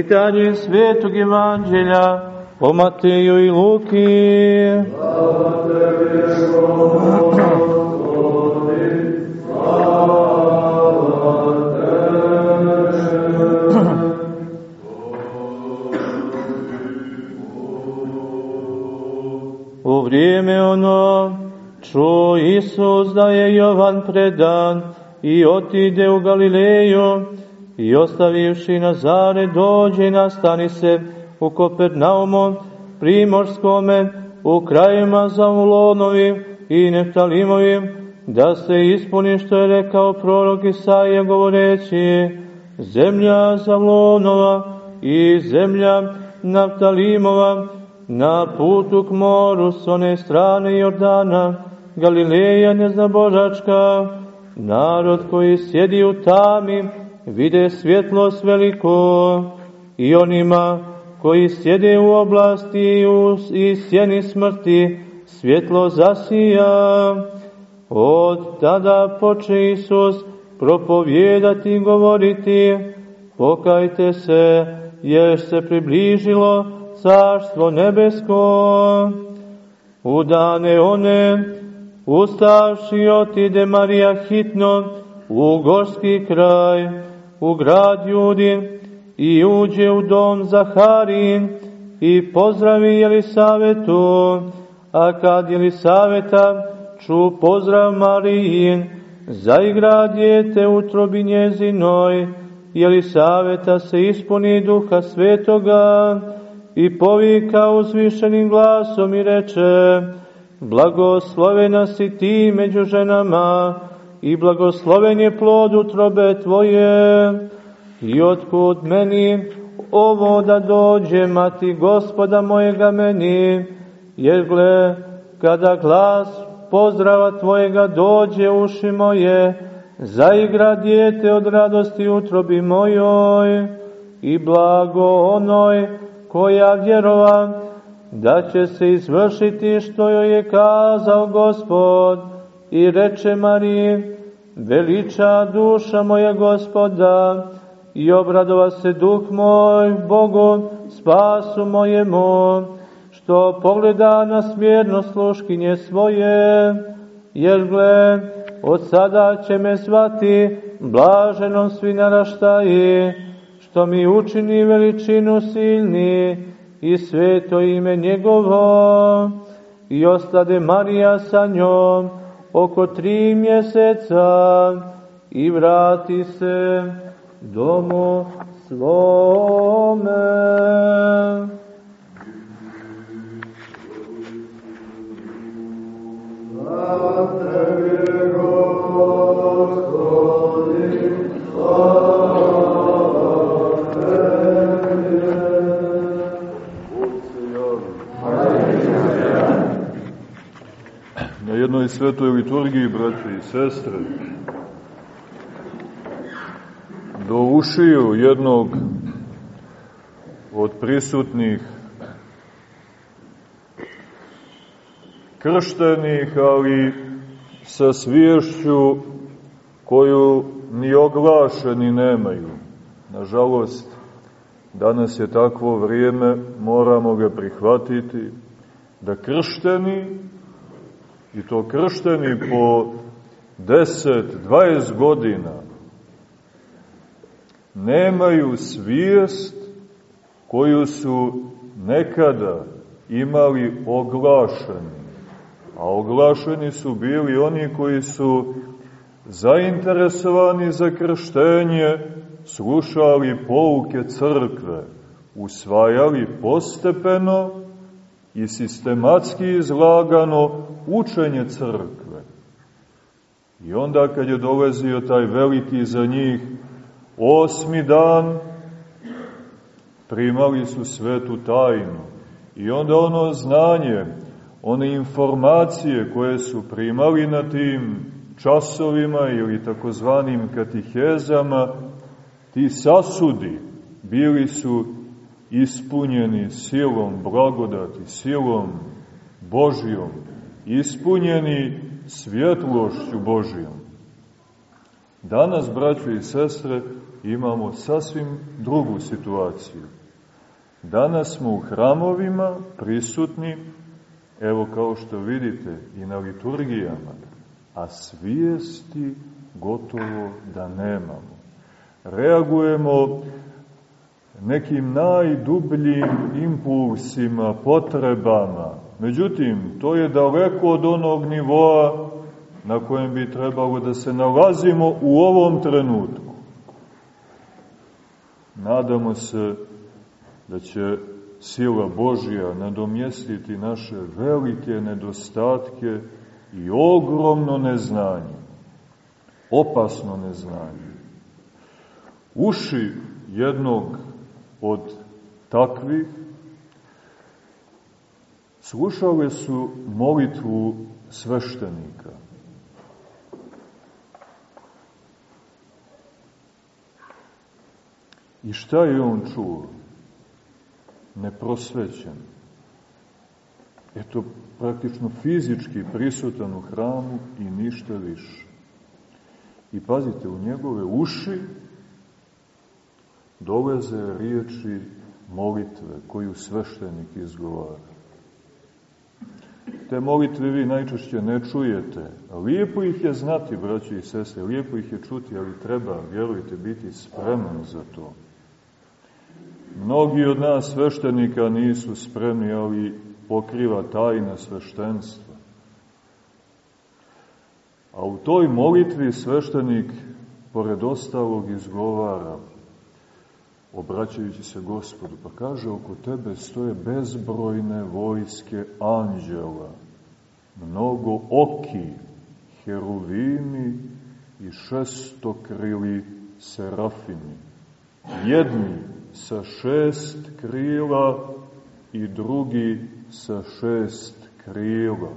Čitanje svetog evanđelja po Mateju i Luki. U vrijeme ono čuo Isus da je Jovan predan i otide u Galileju i ostavivši Nazare dođe i nastani se u Kopernaumu, Primorskome, u krajima Zavulonovim i Neftalimovim, da se ispuni što je rekao prorok Isaija govoreći, zemlja Zavulonova i zemlja Naftalimova, na putu k moru s one strane Jordana, Galileja neznabožačka, narod koji sjedi u tami, vide svjetlost veliko i onima koji sjede u oblasti i sjeni smrti, svjetlo zasija. Od tada poče Isus propovjedati i govoriti, pokajte se, jer se približilo carstvo nebesko. U dane one, ustavši otide Marija hitno u gorski kraj, u grad Judin i uđe u dom Zaharin i pozdravi Jelisavetu, a kad Jelisaveta ču pozdrav Marijin, zaigra djete u trobi njezinoj, Jelisaveta se ispuni duha svetoga i povika uzvišenim glasom i reče, blagoslovena si ti među ženama, i blagosloven je plod utrobe Tvoje. I otkud meni ovo da dođe mati gospoda mojega meni, jer gle, kada glas pozdrava Tvojega dođe uši moje, zaigra dijete od radosti utrobi mojoj. I blago onoj koja vjerova da će se izvršiti što joj je kazao gospod i reče Mariji, veliča duša moja gospoda i obradova se duh moj Bogu spasu mojemu, što pogleda na smjerno sluškinje svoje, jer gle, od sada će me zvati blaženom svi naraštaji, što mi učini veličinu silni i sveto ime njegovo, i ostade Marija sa njom, oko tri mjeseca i vrati se domu svome. Slava tebi, jednoj svetoj liturgiji, braće i sestre, do ušiju jednog od prisutnih krštenih, ali sa sviješću koju ni oglašeni nemaju. Nažalost, danas je takvo vrijeme, moramo ga prihvatiti, da kršteni i to kršteni po 10-20 godina, nemaju svijest koju su nekada imali oglašeni. A oglašeni su bili oni koji su zainteresovani za krštenje, slušali pouke crkve, usvajali postepeno i sistematski izlagano učenje crkve. I onda kad je dolazio taj veliki za njih osmi dan, primali su svetu tajnu. I onda ono znanje, one informacije koje su primali na tim časovima ili takozvanim katihezama, ti sasudi bili su ispunjeni silom blagodati, silom Božijom, ispunjeni svjetlošću Božijom. Danas, braćo i sestre, imamo sasvim drugu situaciju. Danas smo u hramovima prisutni, evo kao što vidite, i na liturgijama, a svijesti gotovo da nemamo. Reagujemo nekim najdubljim impulsima, potrebama. Međutim, to je daleko od onog nivoa na kojem bi trebalo da se nalazimo u ovom trenutku. Nadamo se da će sila Božja nadomjestiti naše velike nedostatke i ogromno neznanje, opasno neznanje. Uši jednog od takvih slušale su molitvu sveštenika. I šta je on čuo? Neprosvećen. Eto, praktično fizički prisutan u hramu i ništa više. I pazite, u njegove uši doleze riječi molitve koju sveštenik izgovara. Te molitve vi najčešće ne čujete. Lijepo ih je znati, braći i sestre, lijepo ih je čuti, ali treba, vjerujte, biti spreman za to. Mnogi od nas sveštenika nisu spremni, ali pokriva tajna sveštenstva. A u toj molitvi sveštenik, pored ostalog, izgovara, obraćajući se gospodu, pa kaže, oko tebe stoje bezbrojne vojske anđela, mnogo oki, heruvimi i šestokrili serafimi. Jedni sa šest krila i drugi sa šest krila.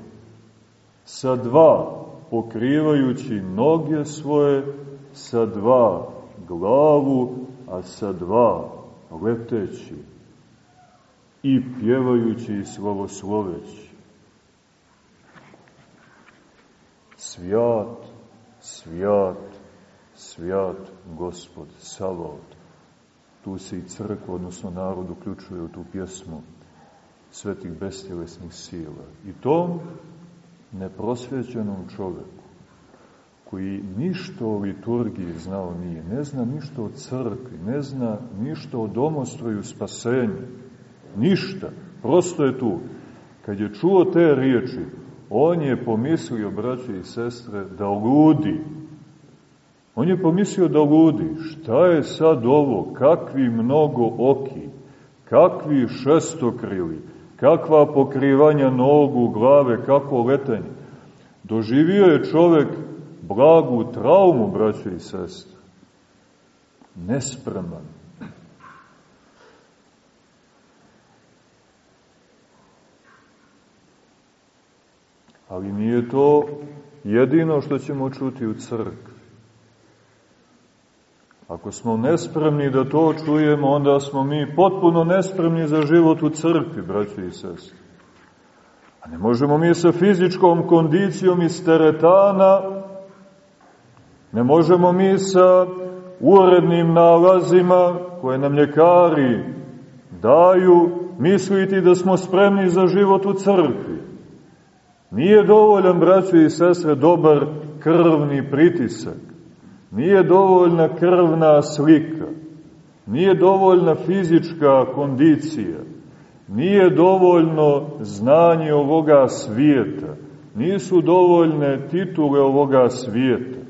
Sa dva pokrivajući noge svoje, sa dva glavu, a sa dva leteći i pjevajući i slavosloveći. Svijat, svijat, svijat Gospod Savaot tu se i crkva, odnosno narod, uključuje u tu pjesmu svetih bestjelesnih sila. I tom neprosvećenom čoveku, koji ništa o liturgiji znao nije, ne zna ništa o crkvi, ne zna ništa o domostroju spasenja, ništa, prosto je tu. Kad je čuo te riječi, on je pomislio, braće i sestre, da ludi, On je pomislio da ludi, šta je sad ovo, kakvi mnogo oki, kakvi šestokrili, kakva pokrivanja nogu, glave, kako letenje. Doživio je čovek blagu traumu, braće i sestre. Nespreman. Ali nije to jedino što ćemo čuti u crkvi. Ako smo nespremni da to čujemo, onda smo mi potpuno nespremni za život u crkvi, braći i sestri. A ne možemo mi sa fizičkom kondicijom iz teretana, ne možemo mi sa urednim nalazima koje nam ljekari daju, misliti da smo spremni za život u crkvi. Nije dovoljan, braći i sestre, dobar krvni pritisak. Nije dovoljna krvna slika, nije dovoljna fizička kondicija, nije dovoljno znanje ovoga svijeta, nisu dovoljne titule ovoga svijeta.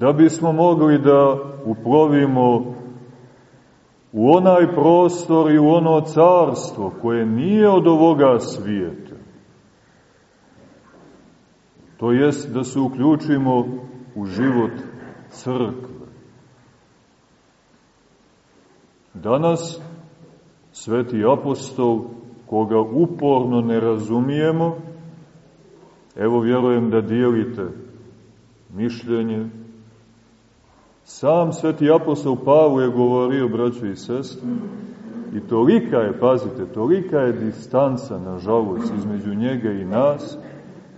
Da bismo mogli da uplovimo u onaj prostor i u ono carstvo koje nije od ovoga svijeta, To jest da se uključimo u život crkve. Danas sveti apostol, koga uporno ne razumijemo, evo vjerujem da dijelite mišljenje, sam sveti apostol Pavle je govorio, braćo i sestre, i tolika je, pazite, tolika je distanca, nažalost, između njega i nas,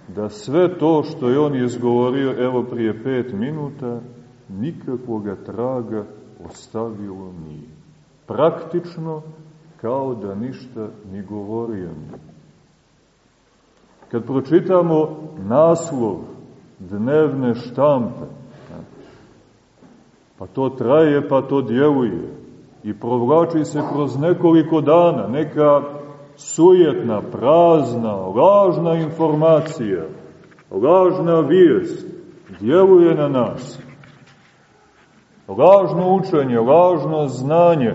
da sve to što je on izgovorio, evo prije pet minuta, nikakvoga traga ostavilo nije. Praktično, kao da ništa ni govorio nije. Kad pročitamo naslov dnevne štampe, pa to traje, pa to djeluje i provlači se kroz nekoliko dana, neka sujetna, prazna, lažna informacija, lažna vijest djeluje na nas. Lažno učenje, lažno znanje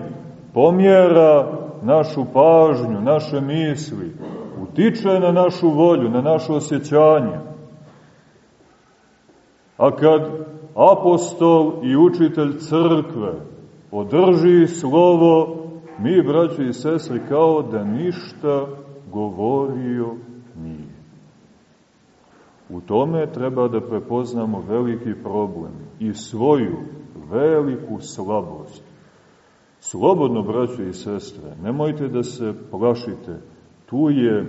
pomjera našu pažnju, naše misli, utiče na našu volju, na naše osjećanje. A kad apostol i učitelj crkve održi slovo, mi, braći i sestri, kao da ništa govorio nije. U tome treba da prepoznamo veliki problem i svoju veliku slabost. Slobodno, braćo i sestre, nemojte da se plašite, tu je e,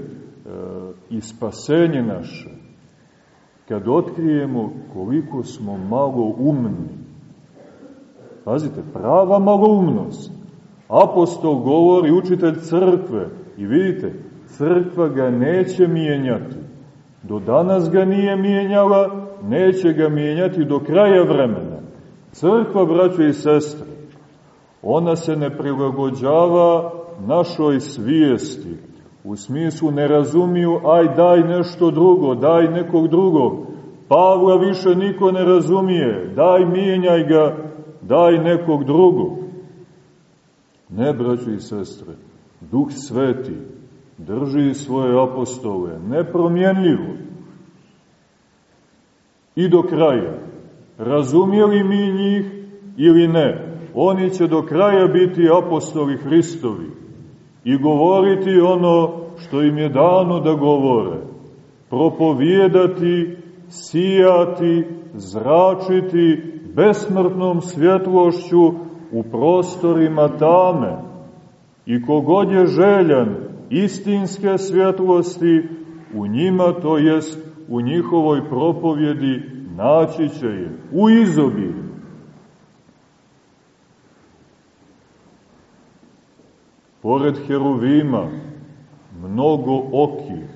i spasenje naše, kad otkrijemo koliko smo malo umni. Pazite, prava maloumnost. Apostol govori, učitelj crkve, i vidite, crkva ga neće mijenjati. Do danas ga nije mijenjala, neće ga mijenjati do kraja vremena. Crkva, braćo i sestre, ona se ne prilagođava našoj svijesti, u smislu ne razumiju, aj daj nešto drugo, daj nekog drugog. Pavla više niko ne razumije, daj mijenjaj ga, daj nekog drugog. Ne, braći i sestre, Duh Sveti drži svoje apostole nepromjenljivo i do kraja. Razumijeli mi njih ili ne, oni će do kraja biti apostoli Hristovi i govoriti ono što im je dano da govore, propovijedati, sijati, zračiti besmrtnom svjetlošću u prostorima tame i kogod je željan istinske svjetlosti, u njima, to jest u njihovoj propovjedi, naći će je u izobilju. Pored heruvima, mnogo okih,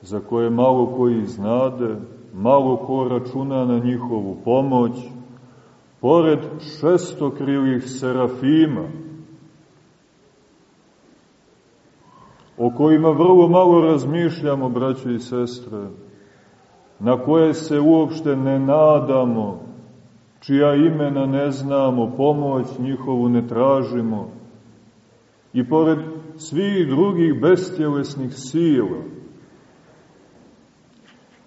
za koje malo koji znade, malo ko računa na njihovu pomoć, pored šestokrilih serafima, o kojima vrlo malo razmišljamo, braće i sestre, na koje se uopšte ne nadamo, čija imena ne znamo, pomoć njihovu ne tražimo, i pored svih drugih bestjelesnih sila,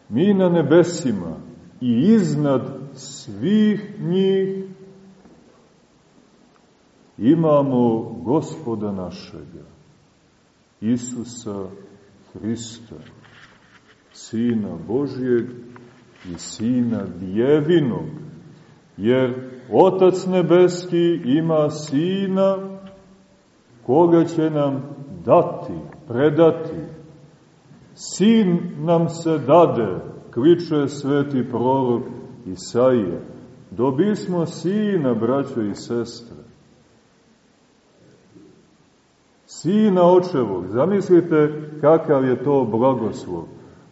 mi na nebesima i iznad svih njih imamo gospoda našega, Isusa Hrista, Sina Božijeg i Sina Djevinog, jer Otac Nebeski ima Sina koga će nam dati, predati. Sin nam se dade, kliče sveti prorok Isaije. Dobismo Sina, braćo i sestre. Sina očevog, zamislite kakav je to blagoslov.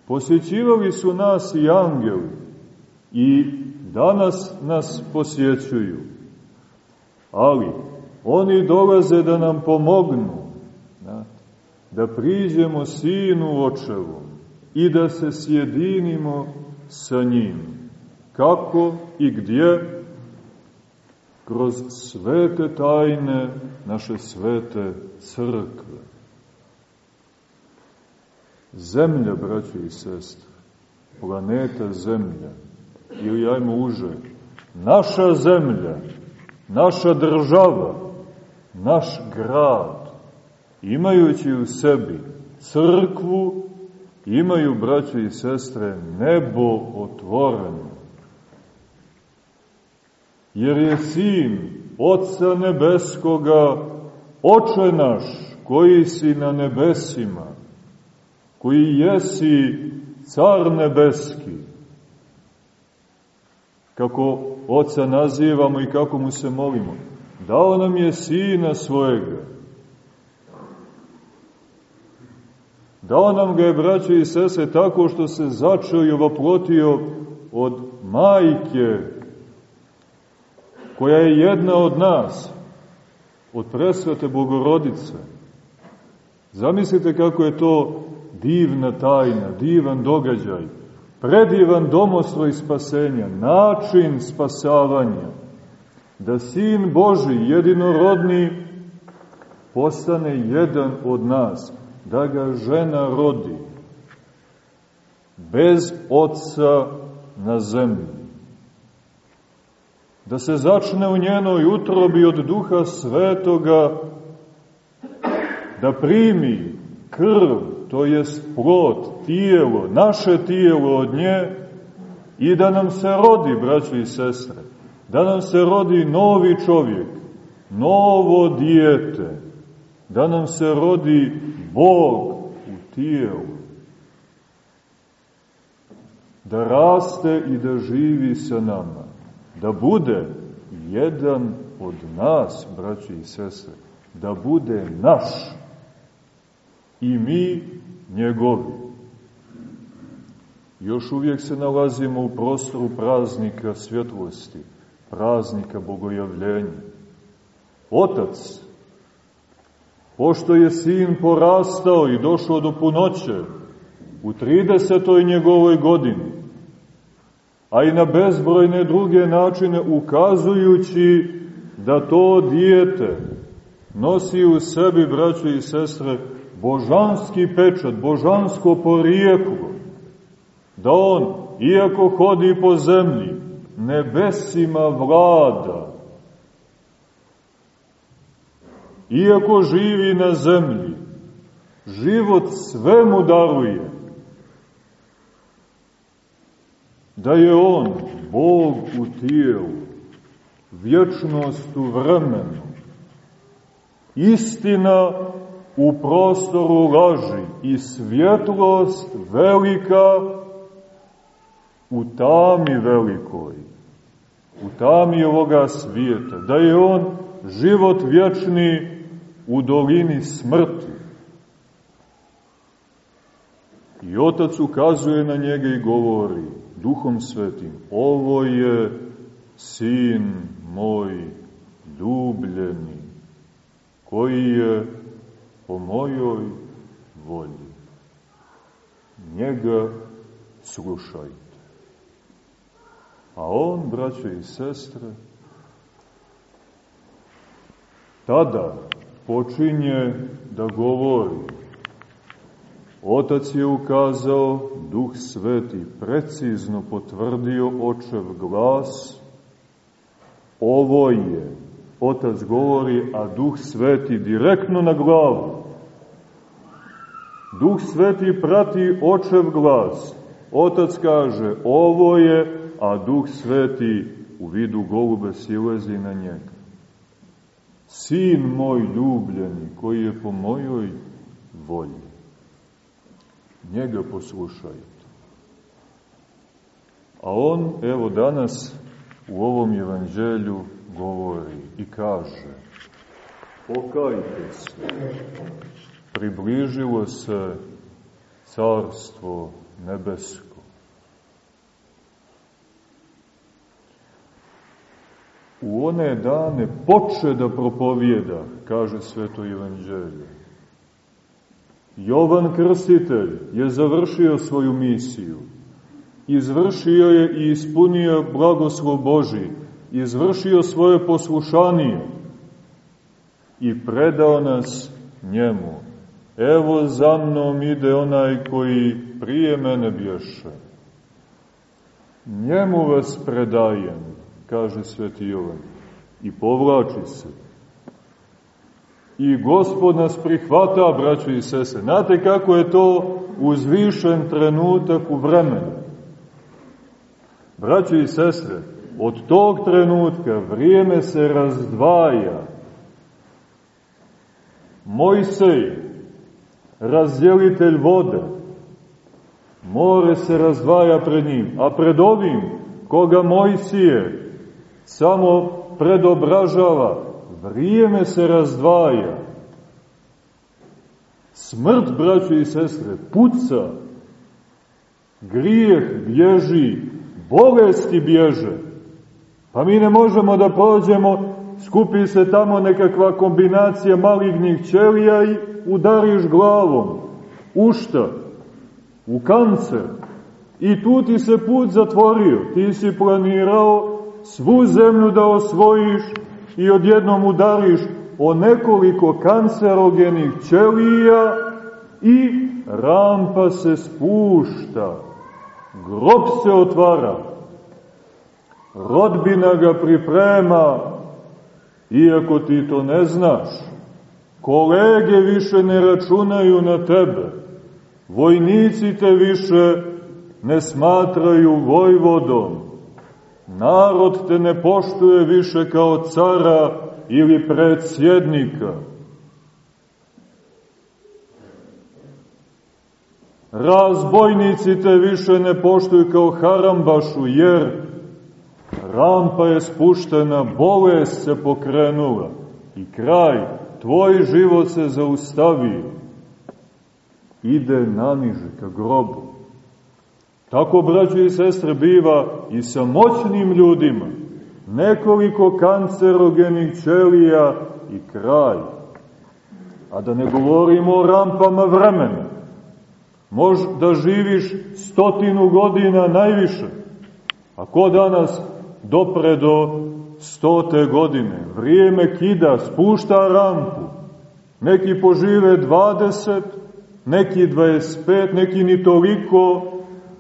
Posjećivali su nas i angeli i danas nas posjećuju. Ali oni dolaze da nam pomognu, da, priđemo Sinu Očevom i da se sjedinimo sa njim. Kako i gdje? Kroz svete tajne naše svete crkve. Zemlja, braći i sestre, planeta Zemlja, ili ajmo uže, naša zemlja, naša država, naš grad, imajući u sebi crkvu, imaju, braće i sestre, nebo otvoreno. Jer je sin Otca Nebeskoga, Oče naš, koji si na nebesima, koji jesi car nebeski, kako oca nazivamo i kako mu se molimo, dao nam je sina svojega. Dao nam ga je, braćo i sese, tako što se začeo i ovoplotio od majke, koja je jedna od nas, od presvete Bogorodice. Zamislite kako je to divna tajna, divan događaj, predivan domostroj spasenja, način spasavanja, da Sin Boži, jedinorodni, postane jedan od nas, da ga žena rodi, bez oca na zemlji. Da se začne u njenoj utrobi od duha svetoga, da primi krv, to jest plot, tijelo, naše tijelo od nje i da nam se rodi, braćo i sestre, da nam se rodi novi čovjek, novo dijete, da nam se rodi Bog u tijelu, da raste i da živi sa nama, da bude jedan od nas, braći i sestre, da bude naš i mi njegovi. Još uvijek se nalazimo u prostoru praznika svjetlosti, praznika bogojavljenja. Otac, pošto je sin porastao i došao do punoće u 30. njegovoj godini, a i na bezbrojne druge načine ukazujući da to dijete nosi u sebi, braćo i sestre, božanski pečat, božansko porijeklo, da on, iako hodi po zemlji, nebesima vlada, iako živi na zemlji, život svemu daruje, da je on Bog u tijelu, vječnost u vremenu, istina u prostoru laži i svjetlost velika u tami velikoj, u tami ovoga svijeta, da je on život vječni u dolini smrti. I otac ukazuje na njega i govori, duhom svetim, ovo je sin moj ljubljeni, koji je po mojoj volji. Njega slušajte. A on, braćo i sestre, tada počinje da govori. Otac je ukazao, Duh Sveti precizno potvrdio očev glas, ovo je, Otac govori, a Duh Sveti direktno na glavu. Duh Sveti prati očev glas. Otac kaže, ovo je, a Duh Sveti u vidu golube silezi na njega. Sin moj ljubljeni, koji je po mojoj volji. Njega poslušajte. A on, evo danas, u ovom evanđelju govori i kaže Pokajte se, približilo se carstvo nebesko. U one dane poče da propovijeda, kaže sveto evanđelje. Jovan Krstitelj je završio svoju misiju, izvršio je i ispunio blagoslov Boži, izvršio svoje poslušanije i predao nas njemu. Evo za mnom ide onaj koji prije mene bješe. Njemu vas predajem, kaže sveti Jovan, i povlači se. I gospod nas prihvata, braćo i sese. Znate kako je to uzvišen trenutak u vremenu? Braćo i sestre, od tog trenutka vrijeme se razdvaja. Mojsej, razdjelitelj vode, more se razdvaja pred njim, a pred ovim, koga Mojsije samo predobražava, vrijeme se razdvaja. Smrt, braćo i sestre, puca, grijeh bježi, bolesti bježe. Pa mi ne možemo da prođemo, skupi se tamo nekakva kombinacija malignih ćelija i udariš glavom. U šta? U kancer. I tu ti se put zatvorio. Ti si planirao svu zemlju da osvojiš i odjednom udariš o nekoliko kancerogenih ćelija i rampa se spušta. Grob se otvara. Rodbina ga priprema, iako ti to ne znaš. Kolege više ne računaju na tebe. Vojnici te više ne smatraju vojvodom. Narod te ne poštuje više kao cara ili predsjednika. Razbojnici te više ne poštuju kao harambašu, jer rampa je spuštena, bolest se pokrenula i kraj, tvoj život se zaustavi, ide naniže ka grobu. Tako, braćo i sestre, biva i sa moćnim ljudima. Nekoliko kancerogenih ćelija i kraj. A da ne govorimo o rampama vremena. Mož da živiš stotinu godina najviše. A ko danas dopre do stote godine? Vrijeme kida, spušta rampu. Neki požive 20, neki 25, neki ni toliko,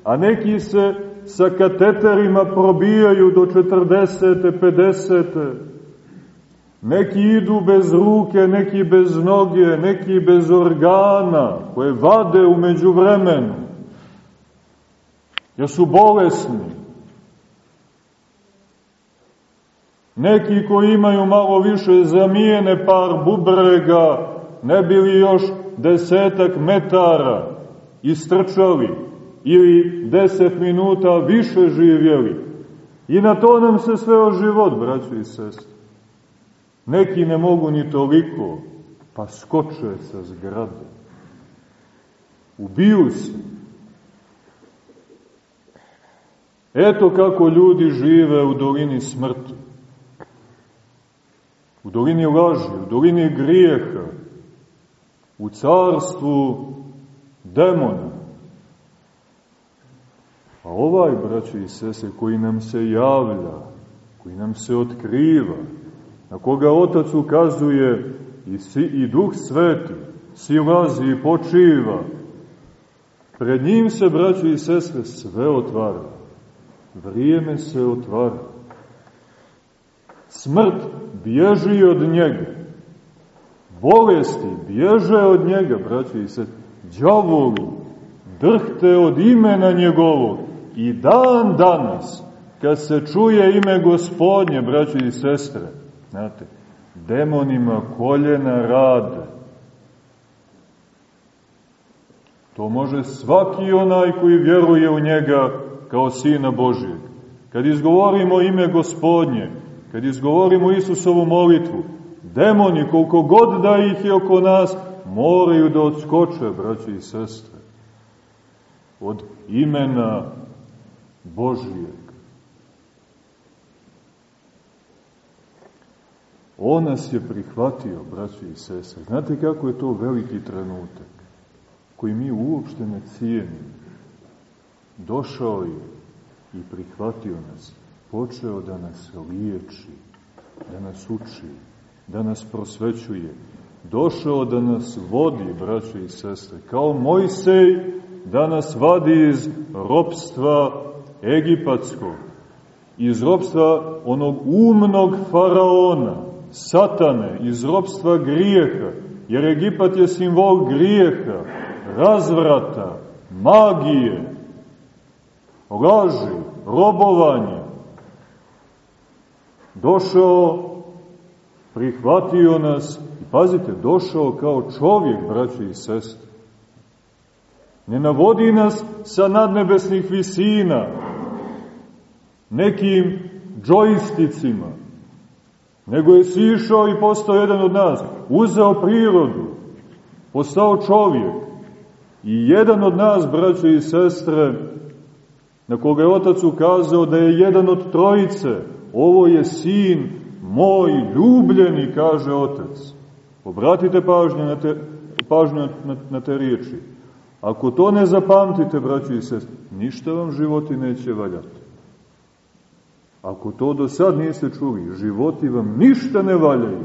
a neki se sa kateterima probijaju do 40. 50. Neki idu bez ruke, neki bez noge, neki bez organa, koje vade umeđu vremenu, jer su bolesni. Neki koji imaju malo više zamijene par bubrega, ne bili još desetak metara istrčali ili deset minuta više živjeli. I na to nam se sveo život, braćo i sestri. Neki ne mogu ni toliko, pa skoče sa zgrade. Ubiju se. Eto kako ljudi žive u dolini smrti. U dolini laži, u dolini grijeha, u carstvu demona. A ovaj, braćo i sese, koji nam se javlja, koji nam se otkriva, na koga Otac ukazuje i, si, i Duh Sveti, silazi i počiva, pred njim se, braćo i sestre, sve otvara. Vrijeme se otvara. Smrt bježi od njega. Bolesti bježe od njega, braći i sest. Đavolu drhte od imena njegovog. I dan danas, kad se čuje ime gospodnje, braći i sestre, znate, demonima koljena rade. To može svaki onaj koji vjeruje u njega kao Sina Božijeg. Kad izgovorimo ime gospodnje, kad izgovorimo Isusovu molitvu, demoni, koliko god da ih je oko nas, moraju da odskoče, braći i sestre, od imena Božijeg. On nas je prihvatio, braći i sestre. Znate kako je to veliki trenutak, koji mi uopšte ne cijenimo. Došao je i prihvatio nas počeo da nas liječi, da nas uči, da nas prosvećuje, došao da nas vodi, braće i sestre, kao Mojsej da nas vadi iz ropstva egipatskog, iz ropstva onog umnog faraona, satane, iz ropstva grijeha, jer Egipat je simbol grijeha, razvrata, magije, laži, robovanja, došao, prihvatio nas i pazite, došao kao čovjek, braći i sestre. Ne navodi nas sa nadnebesnih visina, nekim džojsticima, nego je sišao i postao jedan od nas, uzeo prirodu, postao čovjek i jedan od nas, braće i sestre, na koga je otac ukazao da je jedan od trojice, ovo je sin moj ljubljeni, kaže otac. Obratite pažnju na te, pažnju na, na te riječi. Ako to ne zapamtite, braći i sest, ništa vam životi neće valjati. Ako to do sad niste čuli, životi vam ništa ne valjaju.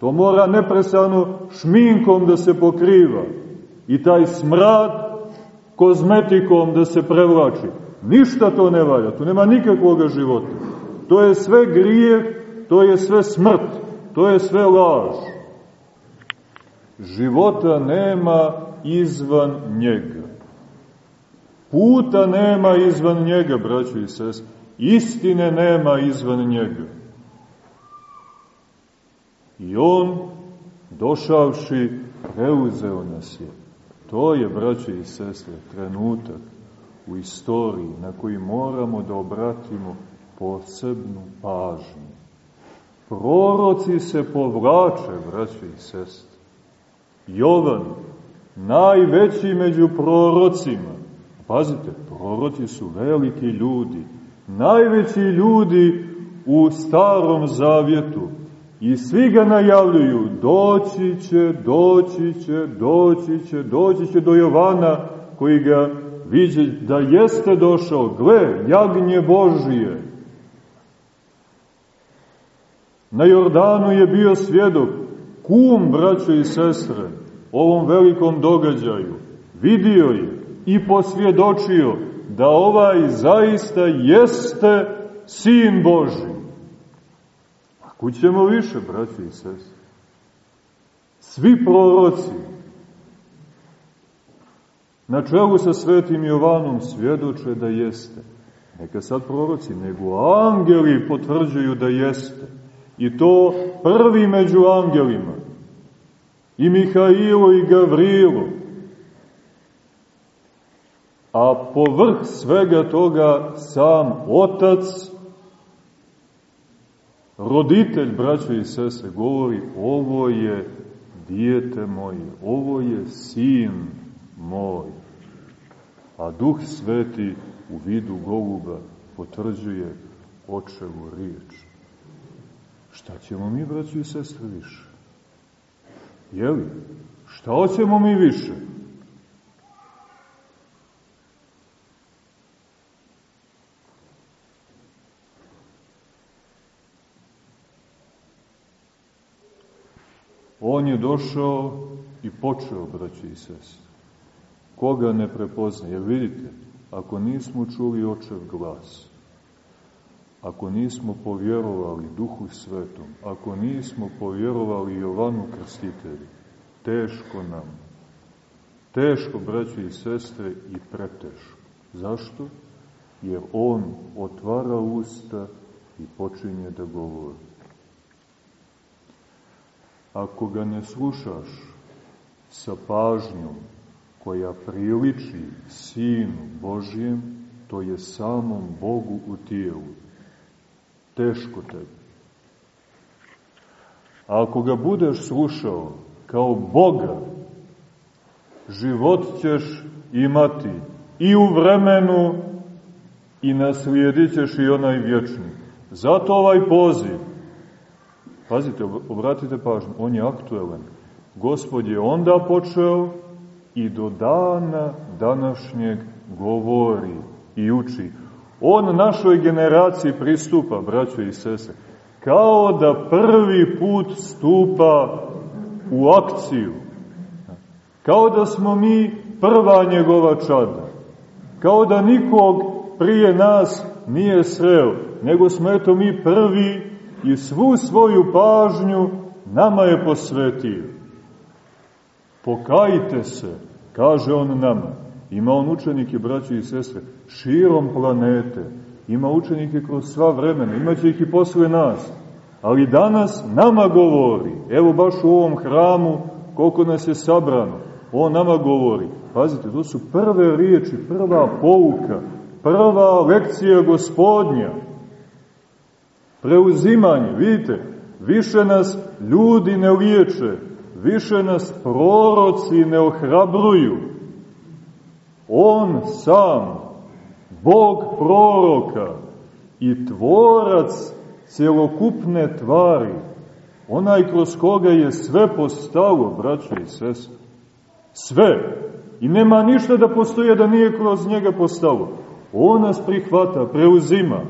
To mora nepresano šminkom da se pokriva i taj smrad kozmetikom da se prevlači. Ništa to ne valja, tu nema nikakvoga života. To je sve grijeh, to je sve smrt, to je sve laž. Života nema izvan njega. Puta nema izvan njega, braćo i sest. Istine nema izvan njega. I on, došavši, preuzeo nas je. To je, braćo i sestre, trenutak u istoriji na koji moramo da obratimo posebnu pažnju. Proroci se povlače, braćo i sestre. Jovan, najveći među prorocima, pazite, proroci su veliki ljudi, najveći ljudi u starom zavjetu, i svi ga najavljuju, doći će, doći će, doći će, doći će do Jovana, koji ga viđe da jeste došao, gle, jagnje Božije, Na Jordanu je bio svjedok, kum, braćo i sestre, ovom velikom događaju. Vidio je i posvjedočio da ovaj zaista jeste sin Boži. Kućemo više, braći i sestre? Svi proroci, na čelu sa svetim Jovanom svjedoče da jeste. Neka sad proroci, nego angeli potvrđuju da jeste. I to prvi među angelima. I Mihailo i Gavrilo. A povrh svega toga sam otac, roditelj, braćo i sese, govori ovo je dijete moje, ovo je sin moj. A Duh Sveti u vidu goluba potvrđuje očevu riječ. Šta ćemo mi, braći i sestre, više? Jeli? Šta hoćemo mi više? On je došao i počeo, braći i sestre. Koga ne prepozna? Jer vidite, ako nismo čuli očev glas, ako nismo povjerovali Duhu Svetom, ako nismo povjerovali Jovanu Krstitelju, teško nam. Teško, braći i sestre, i preteško. Zašto? Jer On otvara usta i počinje da govori. Ako ga ne slušaš sa pažnjom koja priliči Sinu Božijem, to je samom Bogu u tijelu teško tebi. A ako ga budeš slušao kao Boga, život ćeš imati i u vremenu i naslijedit ćeš i onaj vječni. Zato ovaj poziv, pazite, obratite pažnju, on je aktuelan. Gospod je onda počeo i do dana današnjeg govori i uči. On našoj generaciji pristupa, braćo i sese, kao da prvi put stupa u akciju. Kao da smo mi prva njegova čada. Kao da nikog prije nas nije sreo, nego smo eto mi prvi i svu svoju pažnju nama je posvetio. Pokajte se, kaže on nama. Ima on učenike, braće i sestre, širom planete. Ima učenike kroz sva vremena, imaće ih i posle nas. Ali danas nama govori, evo baš u ovom hramu, koliko nas je sabrano, on nama govori. Pazite, to su prve riječi, prva pouka, prva lekcija gospodnja. Preuzimanje, vidite, više nas ljudi ne liječe, više nas proroci ne ohrabruju. On sam, Bog proroka i tvorac cjelokupne tvari, onaj kroz koga je sve postalo, braće i sestre, sve, i nema ništa da postoje da nije kroz njega postalo. On nas prihvata, preuzima,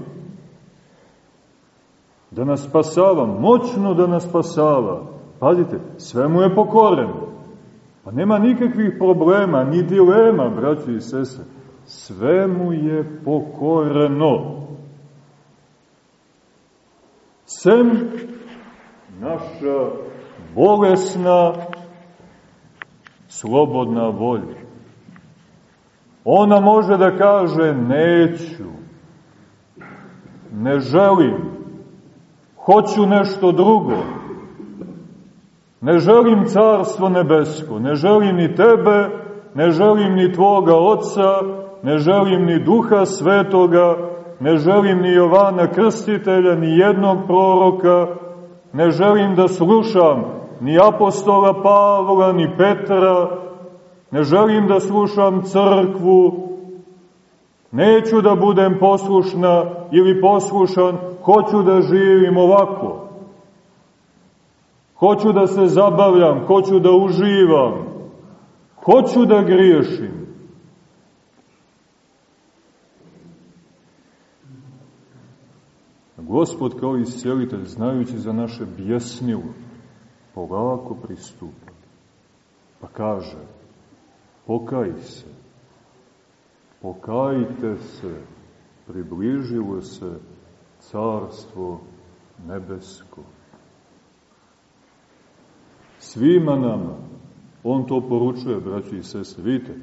da nas spasava, moćno da nas spasava. Pazite, sve mu je pokoreno. Pa nema nikakvih problema, ni dilema, braći i sese. Sve mu je pokoreno. Sem naša bolesna, slobodna volja. Ona može da kaže neću, ne želim, hoću nešto drugo, ne želim carstvo nebesko, ne želim ni tebe, ne želim ni tvoga oca, ne želim ni duha svetoga, ne želim ni Jovana Krstitelja, ni jednog proroka, ne želim da slušam ni apostola Pavla, ni Petra, ne želim da slušam crkvu, neću da budem poslušna ili poslušan, hoću da živim ovako. Hoću da se zabavljam, hoću da uživam, hoću da griješim. Gospod kao iscelitelj, znajući za naše bjesnilo, polako pristupa. Pa kaže, pokaj se, pokajte se, približilo se carstvo nebesko. Svima nama, on to poručuje, braći i sese, vidite,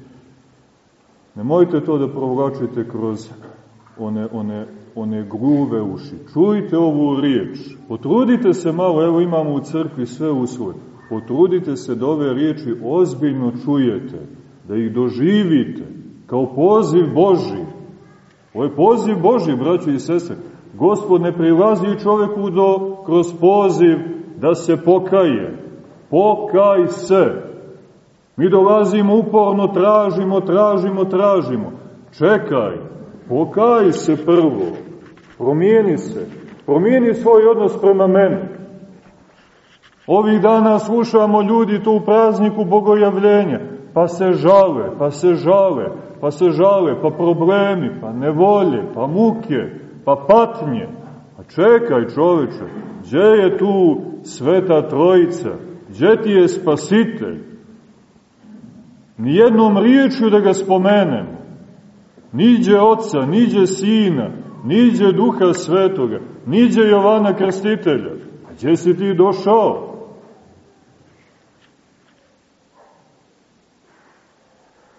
nemojte to da provlačite kroz one, one, one gruve uši. Čujte ovu riječ, potrudite se malo, evo imamo u crkvi sve uslove, potrudite se da ove riječi ozbiljno čujete, da ih doživite kao poziv Boži. Ovo je poziv Boži, braći i sese. Gospod ne prilazi čoveku do, kroz poziv da se pokaje. Pokaj se. Mi dolazimo uporno, tražimo, tražimo, tražimo. Čekaj, pokaj se prvo. Promijeni se. Promijeni svoj odnos prema meni. Ovih dana slušamo ljudi tu u prazniku bogojavljenja pa se žale, pa se žale, pa se žale, pa problemi, pa nevolje, pa muke, pa patnje. A čekaj čoveče, gdje je tu sveta trojica? Gdje ti je spasitelj? Nijednom riječju da ga spomenem. Niđe oca, niđe sina, niđe duha svetoga, niđe Jovana krstitelja. A gdje si ti došao?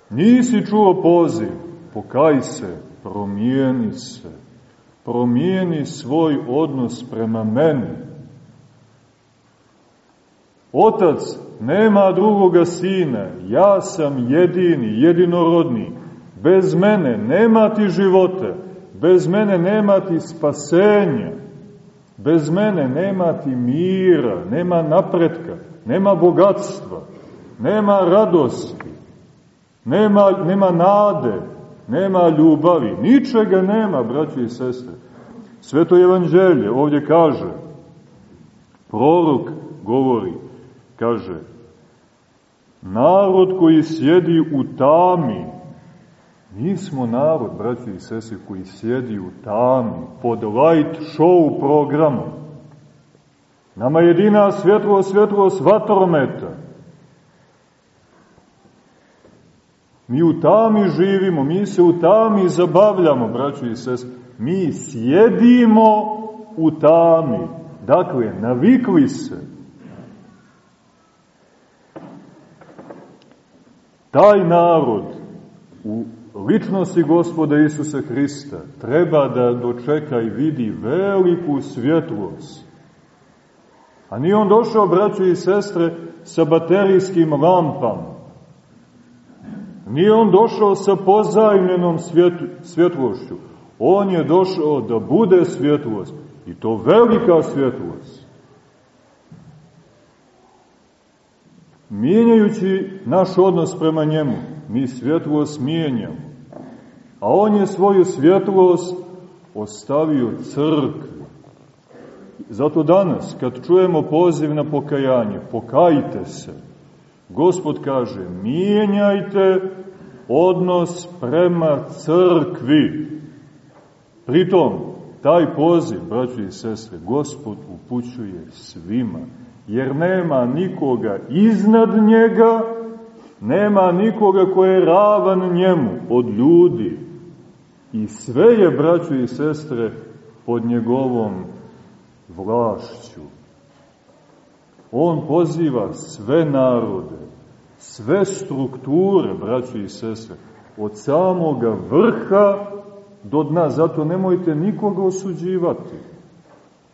Nisi čuo poziv, pokaj se, promijeni se, promijeni svoj odnos prema meni. Otac nema drugoga sina, ja sam jedini, jedinorodni. Bez mene nema ti života, bez mene nema ti spasenja, bez mene nema ti mira, nema napretka, nema bogatstva, nema radosti. Nema, nema nade, nema ljubavi, ničega nema, braći i sestre. Sveto evanđelje ovdje kaže, prorok govori, kaže, narod koji sjedi u tami, mi smo narod, braći i sestre, koji sjedi u tami, pod light show programom. Nama jedina svjetlo, svjetlo vatrometa. Mi u tami živimo, mi se u tami zabavljamo, braćo i sest. Mi sjedimo u tami. Dakle, navikli se. Taj narod u ličnosti gospoda Isusa Hrista treba da dočeka i vidi veliku svjetlost. A nije on došao, braćo i sestre, sa baterijskim lampama Nije on došao sa pozajmljenom svjetlošću. On je došao da bude svjetlost. I to velika svjetlost. Mijenjajući naš odnos prema njemu, mi svjetlost mijenjamo. A on je svoju svjetlost ostavio crkvi. Zato danas, kad čujemo poziv na pokajanje, pokajte se. Gospod kaže, mijenjajte odnos prema crkvi. Pritom, taj poziv, braći i sestre, Gospod upućuje svima, jer nema nikoga iznad njega, nema nikoga ko je ravan njemu od ljudi. I sve je, braći i sestre, pod njegovom vlašću. On poziva sve narode, sve strukture, braći i sestre, od samoga vrha do dna. Zato nemojte nikoga osuđivati.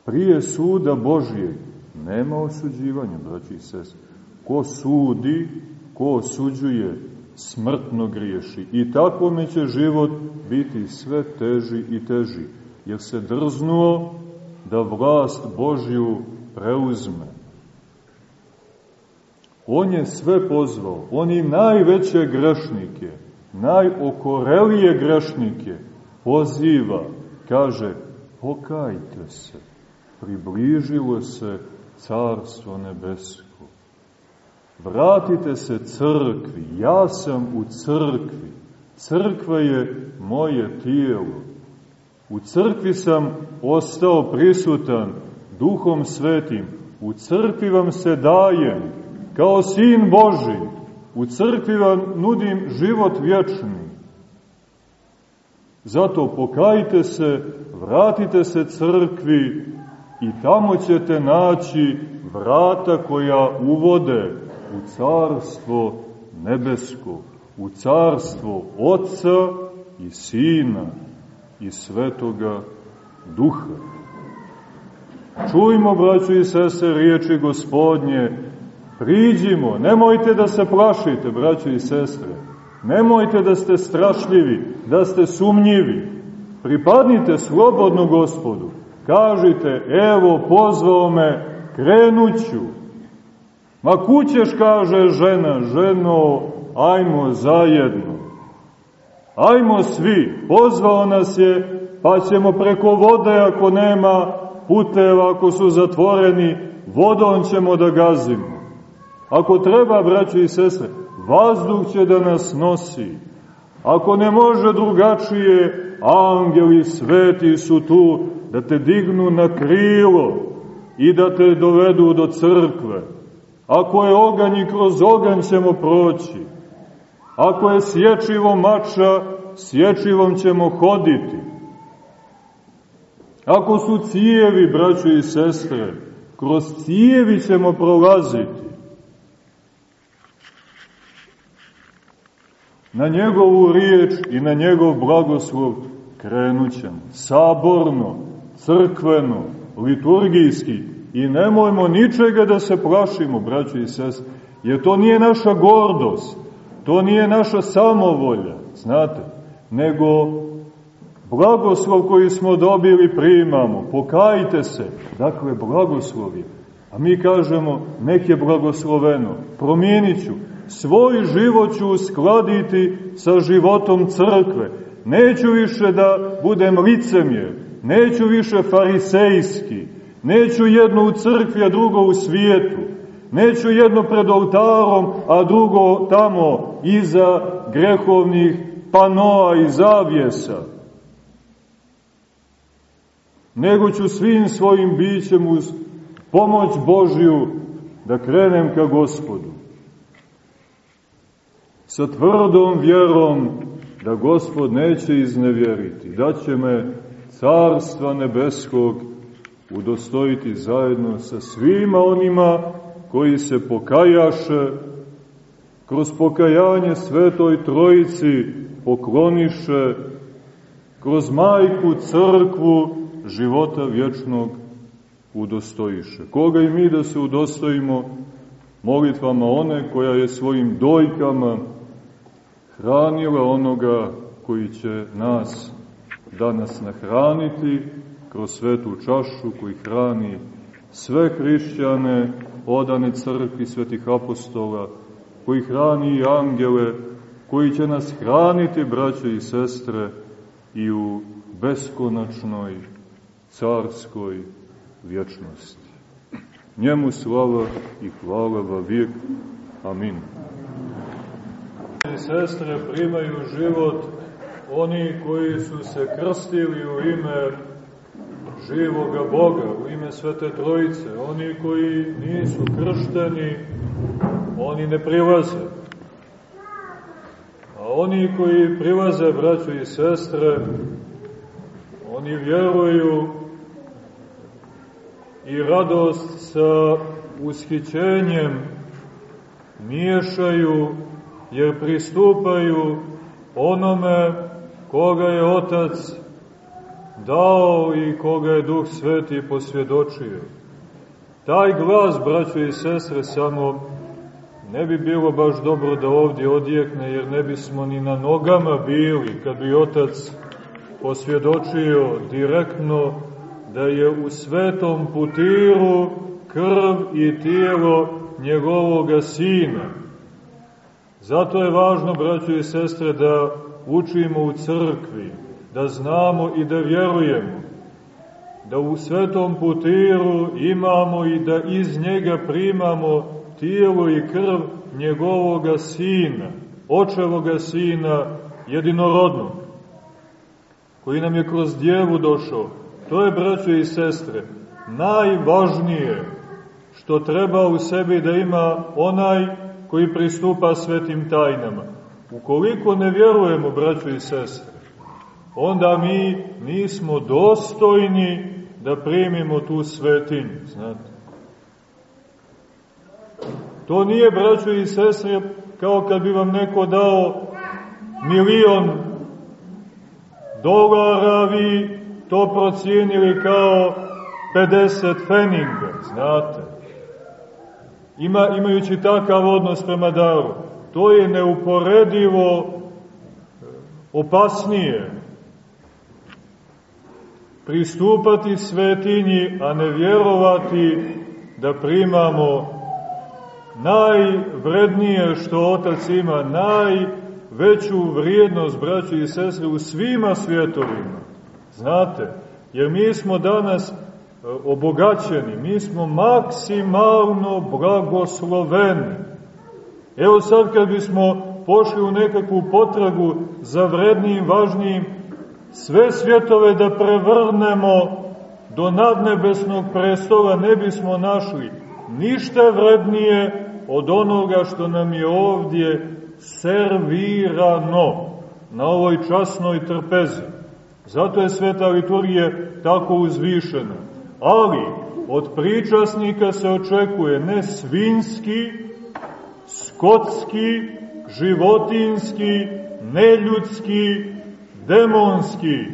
Prije suda Božije nema osuđivanja, braći i sestre. Ko sudi, ko osuđuje, smrtno griješi. I takvome će život biti sve teži i teži, jer se drznuo da vlast Božju preuzme. On je sve pozvao, on i najveće grešnike, najokorelije grešnike poziva, kaže, pokajte se, približilo se carstvo nebesko. Vratite se crkvi, ja sam u crkvi, crkva je moje tijelo. U crkvi sam ostao prisutan duhom svetim, u crkvi vam se dajem, kao sin Boži, u crkvi vam nudim život vječni. Zato pokajte se, vratite se crkvi i tamo ćete naći vrata koja uvode u carstvo nebesko, u carstvo Otca i Sina i Svetoga Duha. Čujmo, braćo i sese, riječi gospodnje, priđimo, nemojte da se plašite, braćo i sestre, nemojte da ste strašljivi, da ste sumnjivi, pripadnite slobodno gospodu, kažite, evo, pozvao me, krenuću. Ma kućeš, kaže žena, ženo, ajmo zajedno. Ajmo svi, pozvao nas je, pa ćemo preko vode ako nema puteva, ako su zatvoreni, vodom ćemo da gazimo. Ako treba, braći i sestre, vazduh će da nas nosi. Ako ne može drugačije, angeli sveti su tu da te dignu na krilo i da te dovedu do crkve. Ako je oganj i kroz oganj ćemo proći. Ako je sječivo mača, sječivom ćemo hoditi. Ako su cijevi, braćo i sestre, kroz cijevi ćemo prolaziti. Na njegovu riječ i na njegov blagoslov krenut ćemo. Saborno, crkveno, liturgijski i nemojmo ničega da se plašimo, braći i sest, jer to nije naša gordost, to nije naša samovolja, znate, nego blagoslov koji smo dobili primamo, pokajte se, dakle blagoslov je. A mi kažemo, nek je blagosloveno, promijenit ću, svoj život ću uskladiti sa životom crkve, neću više da budem licemjer, neću više farisejski, neću jedno u crkvi, a drugo u svijetu, neću jedno pred oltarom, a drugo tamo iza grehovnih panoa i zavjesa, nego ću svim svojim bićem uz pomoć Božju da krenem ka gospodu. Sa tvrdom vjerom da gospod neće iznevjeriti, da će me carstva nebeskog udostojiti zajedno sa svima onima koji se pokajaše, kroz pokajanje Svetoj Trojici pokloniše, kroz majku crkvu života vječnog udostojiše. Koga i mi da se udostojimo molitvama one koja je svojim dojkama hranila onoga koji će nas danas nahraniti kroz svetu čašu koji hrani sve hrišćane, odane crkvi svetih apostola, koji hrani i angele, koji će nas hraniti, braće i sestre, i u beskonačnoj carskoj vječnosti. Njemu slava i hvala va vijek. Amin. I sestre primaju život oni koji su se krstili u ime živoga Boga, u ime Svete Trojice. Oni koji nisu kršteni, oni ne prilaze. A oni koji prilaze, braćo i sestre, oni vjeruju i radost sa ushićenjem miješaju jer pristupaju onome koga je Otac dao i koga je Duh Sveti posvjedočio. Taj glas, braćo i sestre, samo ne bi bilo baš dobro da ovdje odjekne, jer ne bismo ni na nogama bili kad bi Otac posvjedočio direktno da je u svetom putiru krv i tijelo njegovoga sina. Zato je važno, braćo i sestre, da učimo u crkvi, da znamo i da vjerujemo, da u svetom putiru imamo i da iz njega primamo tijelo i krv njegovoga sina, očevoga sina, jedinorodnog, koji nam je kroz djevu došao. To je, braćo i sestre, najvažnije što treba u sebi da ima onaj koji pristupa svetim tajnama. Ukoliko ne vjerujemo, braćo i sestre, onda mi nismo dostojni da primimo tu svetinju, znate. To nije, braćo i sestre, kao kad bi vam neko dao milion dolara, vi to procijenili kao 50 feninga, znate. Ima, imajući takav odnos prema daru. To je neuporedivo opasnije. Pristupati svetinji, a ne vjerovati da primamo najvrednije što Otac ima, najveću vrijednost, braći i sestre, u svima svjetovima. Znate, jer mi smo danas e, obogaćeni, mi smo maksimalno blagosloveni. Evo sad kad bismo pošli u nekakvu potragu za vrednijim, važnijim, sve svjetove da prevrnemo do nadnebesnog prestola ne bismo našli ništa vrednije od onoga što nam je ovdje servirano na ovoj časnoj trpezi. Zato je sveta liturgija tako uzvišena. Ali od pričasnika se očekuje ne svinski, skotski, životinski, neljudski, demonski.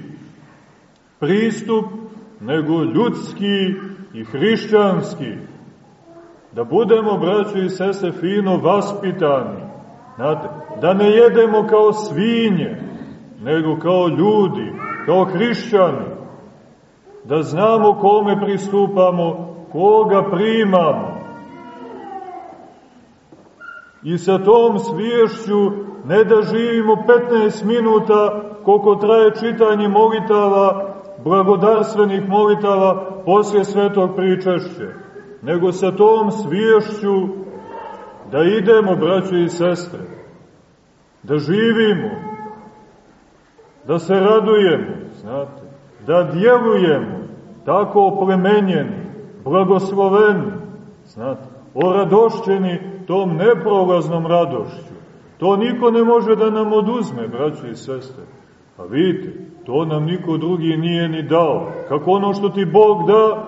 Pristup, nego ljudski i hrišćanski. Da budemo, braćo i sese, fino vaspitani, znate, da ne jedemo kao svinje, nego kao ljudi, kao hrišćani, da znamo kome pristupamo, koga primamo. I sa tom sviješću ne da živimo 15 minuta koliko traje čitanje molitava, blagodarstvenih molitava poslije svetog pričešća, nego sa tom sviješću da idemo, braćo i sestre, da živimo, da se radujemo, znate, da djelujemo tako oplemenjeni, blagosloveni, znate, oradošćeni tom neprolaznom radošću. To niko ne može da nam oduzme, braćo i sestre. A vidite, to nam niko drugi nije ni dao. Kako ono što ti Bog da,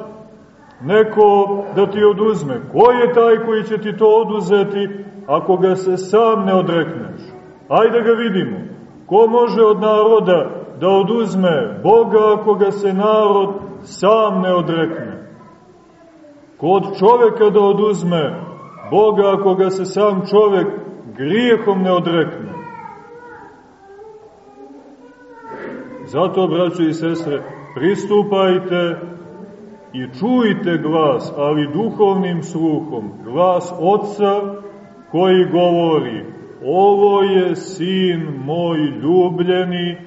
neko da ti oduzme. Ko je taj koji će ti to oduzeti ako ga se sam ne odrekneš? Ajde ga vidimo. Ko može od naroda da oduzme Boga ako ga se narod sam ne odrekne? Ko od čoveka da oduzme Boga ako ga se sam čovek grijehom ne odrekne? Zato, braćo i sestre, pristupajte i čujte glas, ali duhovnim sluhom, glas Otca koji govori, ovo je sin moj ljubljeni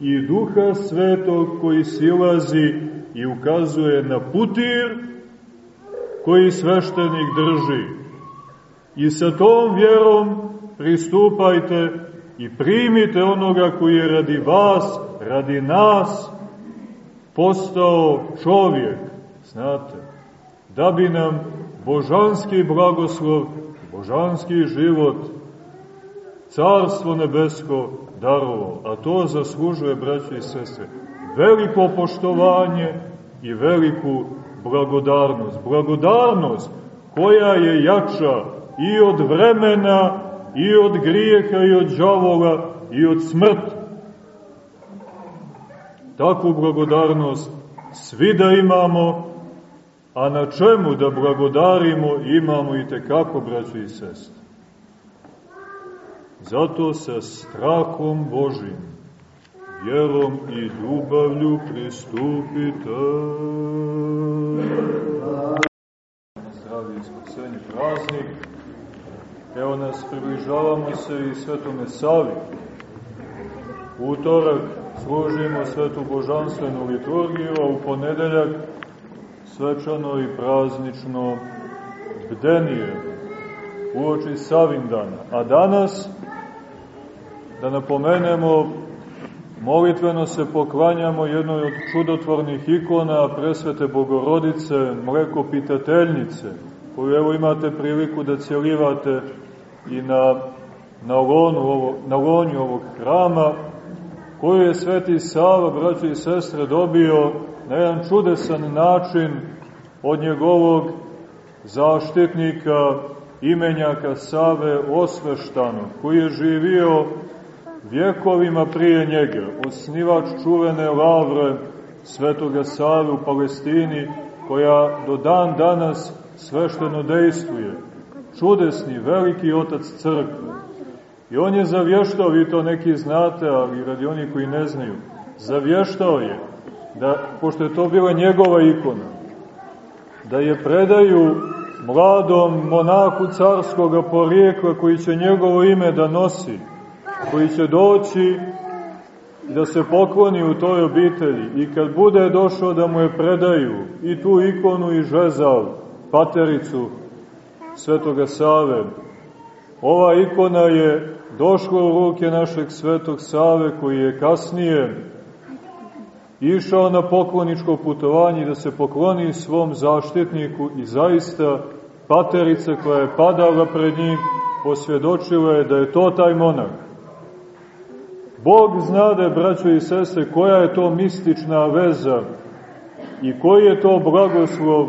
i duha svetog koji silazi i ukazuje na putir koji sveštenik drži. I sa tom vjerom pristupajte i primite onoga koji je radi vas, radi nas, postao čovjek, znate, da bi nam božanski blagoslov, božanski život, carstvo nebesko darovao, a to zaslužuje, braće i sestre, veliko poštovanje i veliku blagodarnost. Blagodarnost koja je jača i od vremena, i od grijeha, i od džavola, i od smrti. Takvu blagodarnost svi da imamo, a na čemu da blagodarimo imamo i tekako, braći i sestri. Zato sa strahom Božim, vjerom i ljubavlju pristupite. Zdravi spasenji praznik. Evo nas, približavamo se i Svetome Savi. Utorak služimo svetu božanstvenu liturgiju, a u ponedeljak svečano i praznično bdenije uoči Savindana. A danas, da napomenemo, molitveno se poklanjamo jednoj od čudotvornih ikona presvete Bogorodice, mlekopitateljnice, koju evo imate priliku da cijelivate i na, na, lonu ovo, na lonju ovog hrama, koju je Sveti Sava, braći i sestre, dobio na jedan čudesan način od njegovog zaštitnika imenjaka Save Osveštanu, koji je živio vjekovima prije njega, osnivač čuvene lavre Svetoga Save u Palestini, koja do dan danas svešteno dejstvuje. Čudesni, veliki otac crkve. I on je zavještao, vi to neki znate, ali radi oni koji ne znaju, zavještao je, da, pošto je to bila njegova ikona, da je predaju mladom monahu carskog porijekla koji će njegovo ime da nosi, koji će doći da se pokloni u toj obitelji i kad bude došao da mu je predaju i tu ikonu i žezal, patericu Svetoga Save. Ova ikona je došla u ruke našeg Svetog Save koji je kasnije išao na pokloničko putovanje da se pokloni svom zaštitniku i zaista paterica koja je padala pred njim posvjedočila je da je to taj monah. Bog znade, braćo i sese, koja je to mistična veza i koji je to blagoslov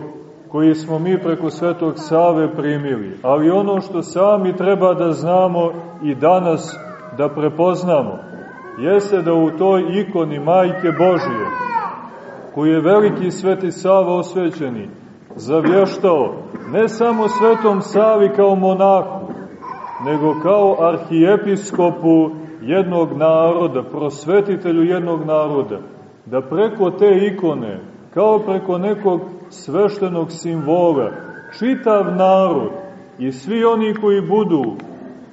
koji smo mi preko Svetog Save primili. Ali ono što sami treba da znamo i danas da prepoznamo, jeste da u toj ikoni Majke Božije, koji je veliki Sveti Sava osvećeni, zavještao ne samo Svetom Savi kao monahu, nego kao arhijepiskopu jednog naroda, prosvetitelju jednog naroda, da preko te ikone, kao preko nekog sveštenog simbola, čitav narod i svi oni koji budu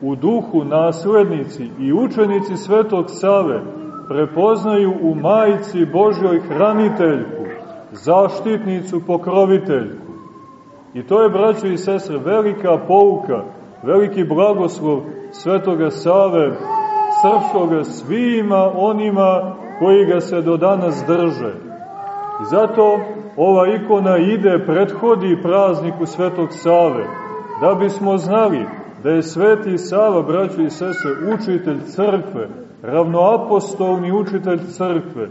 u duhu naslednici i učenici Svetog Save prepoznaju u majici Božjoj hraniteljku, zaštitnicu, pokroviteljku. I to je, braćo i sestre, velika pouka, veliki blagoslov Svetoga Save, srpskoga svima onima koji ga se do danas drže. I zato ova ikona ide, prethodi prazniku Svetog Save, da bismo znali da je Sveti Sava, braćo i sese, učitelj crkve, ravnoapostolni učitelj crkve,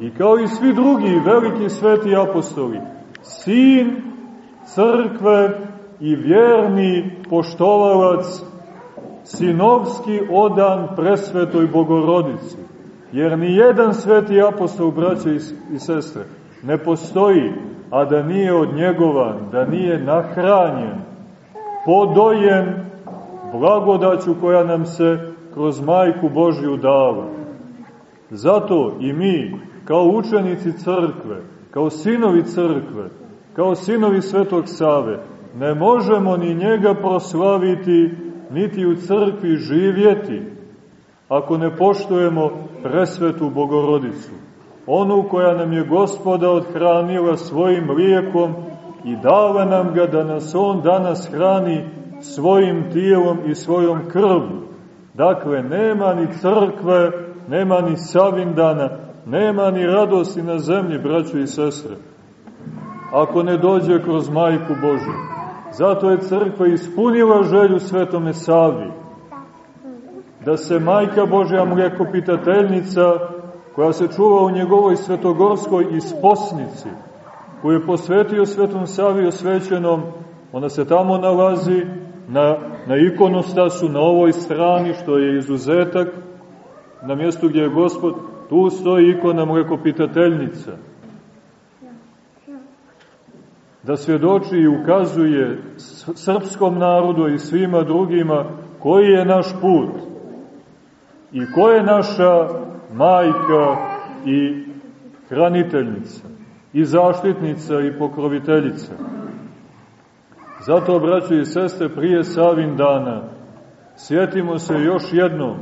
i kao i svi drugi veliki sveti apostoli, sin crkve i vjerni poštovalac, sinovski odan presvetoj bogorodici. Jer ni jedan sveti apostol, braćo i sestre, ne postoji, a da nije odnjegovan, da nije nahranjen, podojen blagodaću koja nam se kroz majku Božju dala. Zato i mi, kao učenici crkve, kao sinovi crkve, kao sinovi Svetog Save, ne možemo ni njega proslaviti, niti u crkvi živjeti, ako ne poštujemo presvetu Bogorodicu, onu koja nam je gospoda odhranila svojim lijekom i dala nam ga da nas on danas hrani svojim tijelom i svojom krvju. Dakle, nema ni crkve, nema ni savindana, nema ni radosti na zemlji, braćo i sestre, ako ne dođe kroz majku Božju. Zato je crkva ispunila želju svetome Savi, da se majka Božja mlijekopitateljnica, koja se čuva u njegovoj svetogorskoj isposnici, koju je posvetio svetom Savi osvećenom, ona se tamo nalazi na, na ikonostasu na ovoj strani, što je izuzetak, na mjestu gdje je gospod, tu stoji ikona mlekopitateljnica. Da svjedoči i ukazuje srpskom narodu i svima drugima koji je naš put i ko je naša majka i hraniteljnica i zaštitnica i pokroviteljica. Zato, braćo i sestre, prije Savin dana, sjetimo se još jednom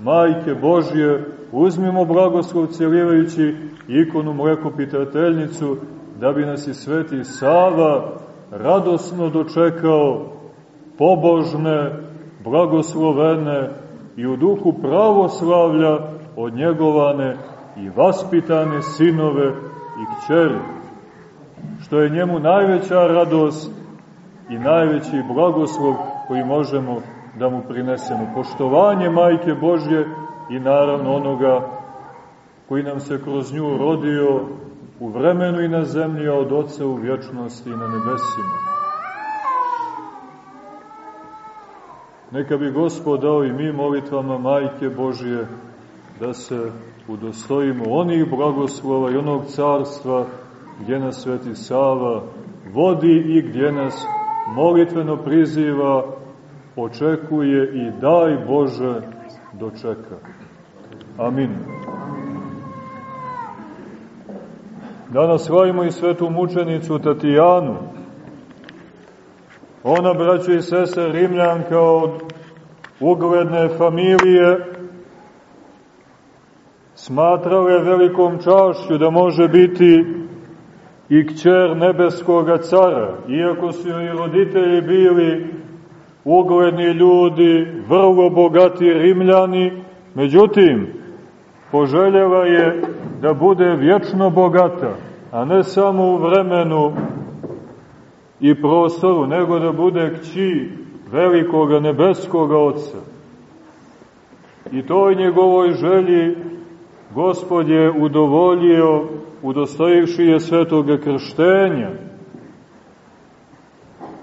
Majke Božje, uzmimo blagoslov cijelivajući ikonu mlekopitateljnicu, da bi nas i sveti Sava radosno dočekao pobožne, blagoslovene i u duhu pravoslavlja od njegovane i vaspitane sinove i kćeri, što je njemu najveća radost i najveći blagoslov koji možemo da mu prinesemo. Poštovanje Majke Božje i naravno onoga koji nam se kroz nju rodio u vremenu i na zemlji, a od Oca u vječnosti i na nebesima. Neka bi Gospod dao i mi molitvama Majke Božje da se udostojimo onih blagoslova i onog carstva gdje nas Sveti Sava vodi i gdje nas molitveno priziva, očekuje i daj Bože dočeka. Amin. Danas slavimo i svetu mučenicu Tatijanu. Ona, braćo i sese, Rimljanka od ugledne familije, smatrala je velikom čašću da može biti i kćer nebeskoga cara, iako su joj roditelji bili ugledni ljudi, vrlo bogati rimljani, međutim, poželjela je da bude vječno bogata, a ne samo u vremenu i prostoru, nego da bude kći velikoga nebeskoga oca. I toj njegovoj želji Gospod je udovoljio udostojivši je svetoga krštenja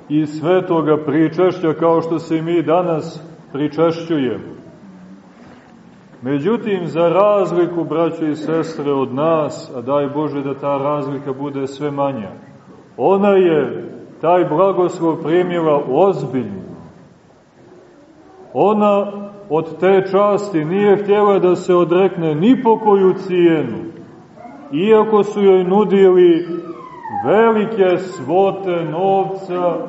i svetoga pričešća kao što se mi danas pričešćujemo. Međutim, za razliku, braće i sestre, od nas, a daj Bože da ta razlika bude sve manja, ona je taj blagoslov primila ozbiljno. Ona od te časti nije htjela da se odrekne ni po koju cijenu, iako su joj nudili velike svote novca,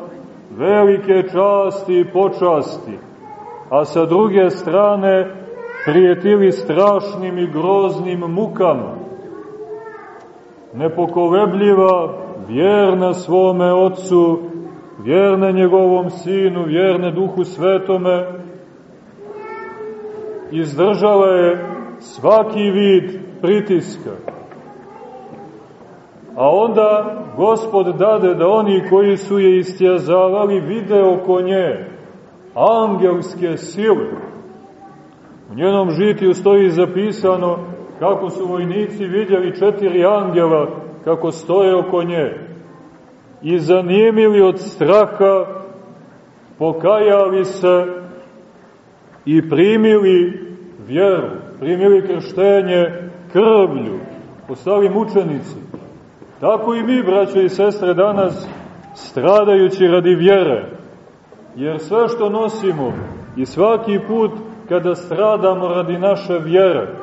velike časti i počasti, a sa druge strane prijetili strašnim i groznim mukama. Nepokolebljiva, vjerna svome ocu, vjerna njegovom sinu, vjerna duhu svetome, izdržala je svaki vid pritiska A onda gospod dade da oni koji su je istjazavali vide oko nje angelske sile. U njenom žitiju stoji zapisano kako su vojnici vidjeli četiri angela kako stoje oko nje i zanimili od straha, pokajali se i primili vjeru, primili krštenje krvlju, postali mučenici. Tako i mi, braćo i sestre, danas stradajući radi vjere, jer sve što nosimo i svaki put kada stradamo radi naše vjere,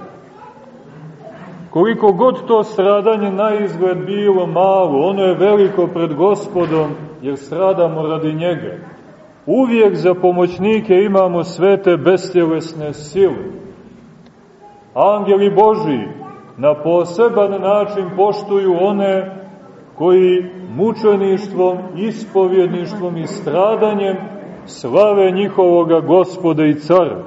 Koliko god to stradanje na izgled bilo malo, ono je veliko pred gospodom, jer stradamo radi njega. Uvijek za pomoćnike imamo svete bestjelesne sile. Angeli Boži na poseban način poštuju one koji mučeništvom, ispovjedništvom i stradanjem slave njihovoga gospoda i cara.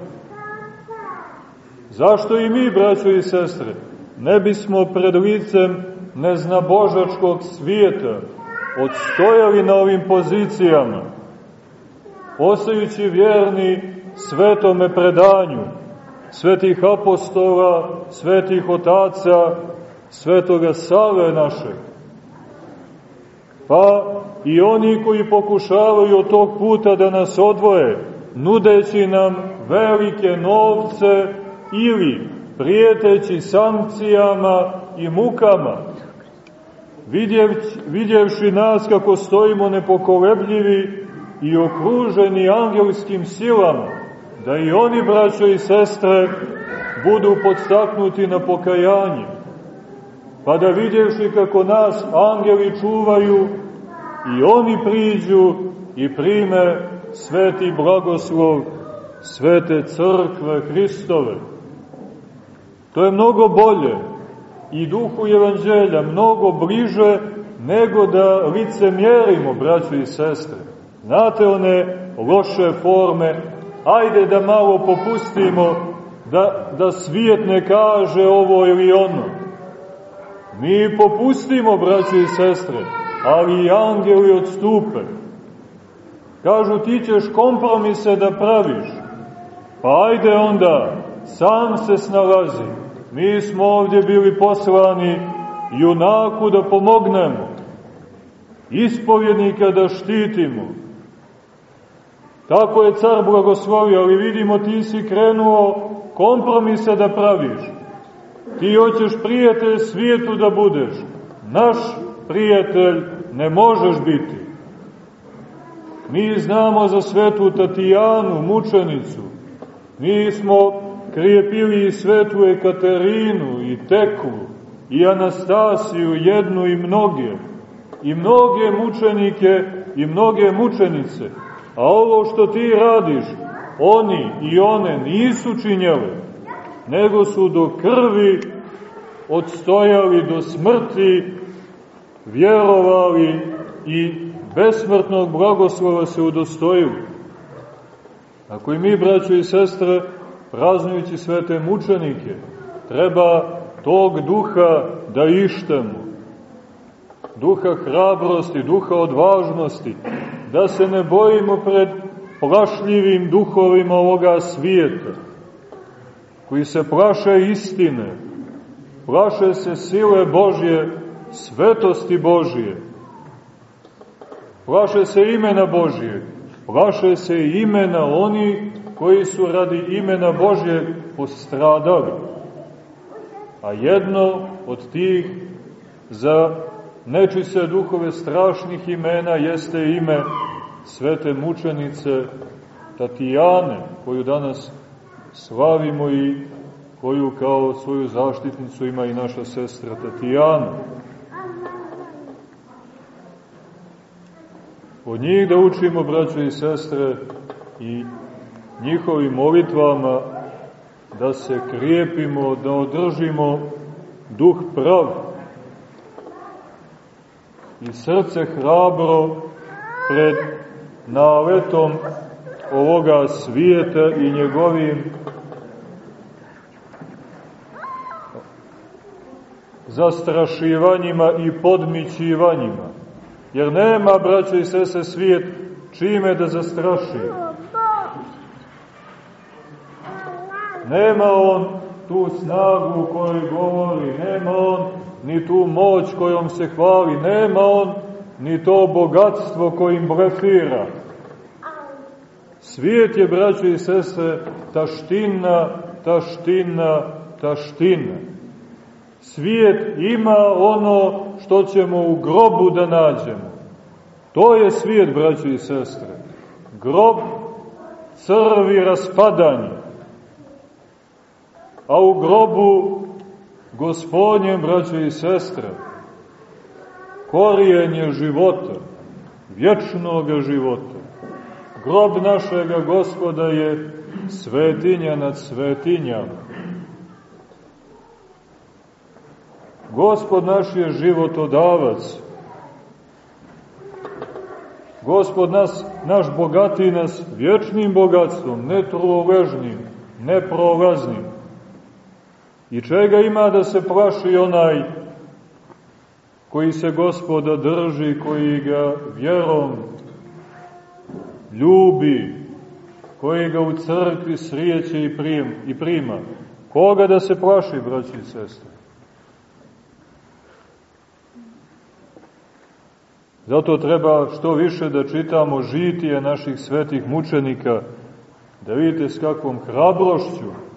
Zašto i mi, braćo i sestre, ne bismo pred licem neznabožačkog svijeta odstojali na ovim pozicijama, ostajući vjerni svetome predanju, svetih apostola, svetih otaca, svetoga Save našeg. Pa i oni koji pokušavaju od tog puta da nas odvoje, nudeći nam velike novce ili prijeteći sankcijama i mukama, vidjevši nas kako stojimo nepokolebljivi i okruženi angelskim silama, da i oni, braćo i sestre, budu podstaknuti na pokajanje, pa da vidjevši kako nas angeli čuvaju, i oni priđu i prime sveti blagoslov svete crkve Hristove. To je mnogo bolje i duhu evanđelja, mnogo bliže nego da lice mjerimo, braćo i sestre. Znate one loše forme, ajde da malo popustimo, da, da svijet ne kaže ovo ili ono. Mi popustimo, braćo i sestre, ali i angeli odstupe. Kažu ti ćeš kompromise da praviš, pa ajde onda, sam se snalazi. Mi smo ovdje bili poslani junaku da pomognemo, ispovjednika da štitimo. Tako je car blagoslovio, ali vidimo ti si krenuo kompromise da praviš. Ti hoćeš prijatelj svijetu da budeš. Naš prijatelj ne možeš biti. Mi znamo za svetu Tatijanu, mučenicu. Mi smo krijepili i svetu Ekaterinu i Teklu i Anastasiju, jednu i mnoge. I mnoge mučenike i mnoge mučenice. A ovo što ti radiš, oni i one nisu činjele, nego su do krvi odstojali do smrti vjerovali i besmrtnog blagoslova se udostojili. Ako i mi, braćo i sestre, praznujući svete mučenike, treba tog duha da ištemo, duha hrabrosti, duha odvažnosti, da se ne bojimo pred plašljivim duhovima ovoga svijeta, koji se plaše istine, plaše se sile Božje, svetosti Božije. Plaše se imena Božije, plaše se imena oni koji su radi imena Božje postradali. A jedno od tih za nečise duhove strašnih imena jeste ime svete mučenice Tatijane, koju danas slavimo i koju kao svoju zaštitnicu ima i naša sestra Tatijana. Od njih da učimo, braćo i sestre, i njihovim molitvama da se krijepimo, da održimo duh prav i srce hrabro pred naletom ovoga svijeta i njegovim zastrašivanjima i podmićivanjima. Jer nema, braćo i sese, svijet čime da zastraši. Nema on tu snagu kojoj govori, nema on ni tu moć kojom se hvali, nema on ni to bogatstvo kojim blefira. Svijet je, braćo i sese, taština, taština, taština. Svijet ima ono što ćemo u grobu da nađemo. To je svijet, braći i sestre. Grob crvi raspadanje. A u grobu gospodnjem, braće i sestre, korijenje života, vječnog života. Grob našega gospoda je svetinja nad svetinjama. Gospod naš je životodavac. Gospod nas, naš bogati nas vječnim bogatstvom, netruležnim, neprolaznim. I čega ima da se plaši onaj koji se gospoda drži, koji ga vjerom ljubi, koji ga u crkvi srijeće i, prim, i prima. Koga da se plaši, braći i sestre? Zato treba što više da čitamo žitije naših svetih mučenika, da vidite s kakvom hrabrošću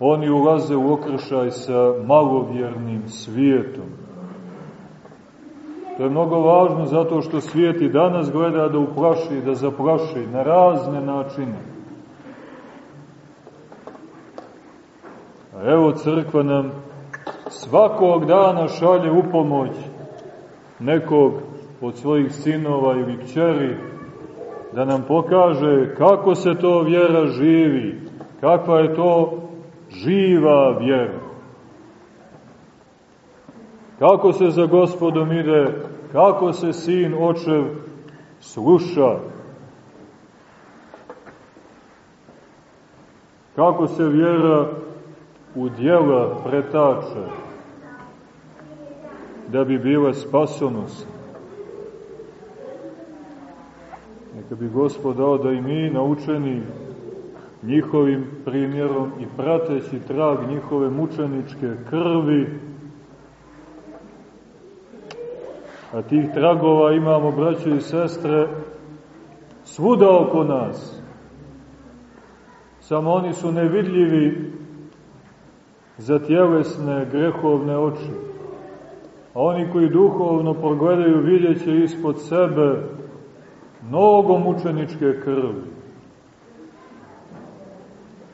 oni ulaze u okršaj sa malovjernim svijetom. To je mnogo važno zato što svijet i danas gleda da uplaši, da zaplaši na razne načine. A evo crkva nam svakog dana šalje u pomoć nekog od svojih sinova ili kćeri da nam pokaže kako se to vjera živi, kakva je to živa vjera. Kako se za gospodom ide, kako se sin očev sluša, kako se vjera u djela pretače, da bi bila spasonost. Neka bi Gospod dao da i mi naučeni njihovim primjerom i prateći trag njihove mučeničke krvi, a tih tragova imamo, braće i sestre, svuda oko nas. Samo oni su nevidljivi za tjelesne grehovne oči. A oni koji duhovno progledaju vidjet ispod sebe mnogo mučeničke krvi.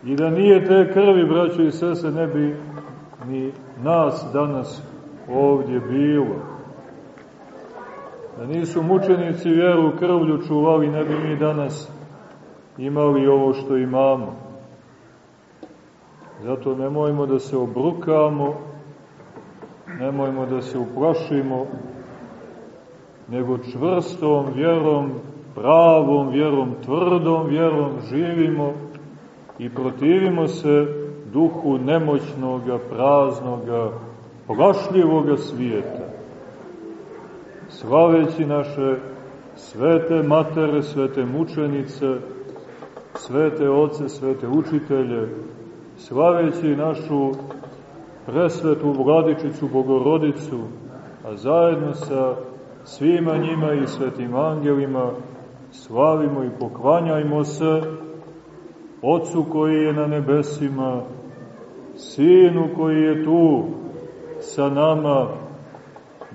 I da nije te krvi, braćo i sese, ne bi ni nas danas ovdje bilo. Da nisu mučenici vjeru krvlju čuvali, ne bi mi danas imali ovo što imamo. Zato nemojmo da se obrukamo, nemojmo da se uplašimo, nego čvrstom vjerom, pravom vjerom, tvrdom vjerom živimo i protivimo se duhu nemoćnoga, praznoga, plašljivoga svijeta. Slaveći naše svete matere, svete mučenice, svete oce, svete učitelje, slaveći našu presvetu vladičicu Bogorodicu, a zajedno sa svima njima i svetim angelima slavimo i poklanjajmo se Otcu koji je na nebesima, Sinu koji je tu sa nama,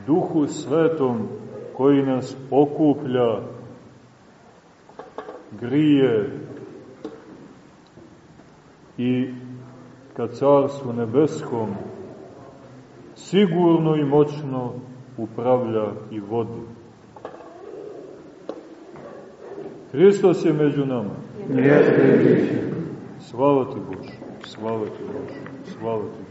Duhu Svetom koji nas okuplja, grije i ka Carstvu Nebeskom sigurno i moćno upravlja i vodi. Hristos je među nama. Jeste i Slava ti Bože, slava ti Bože, slava ti Bože.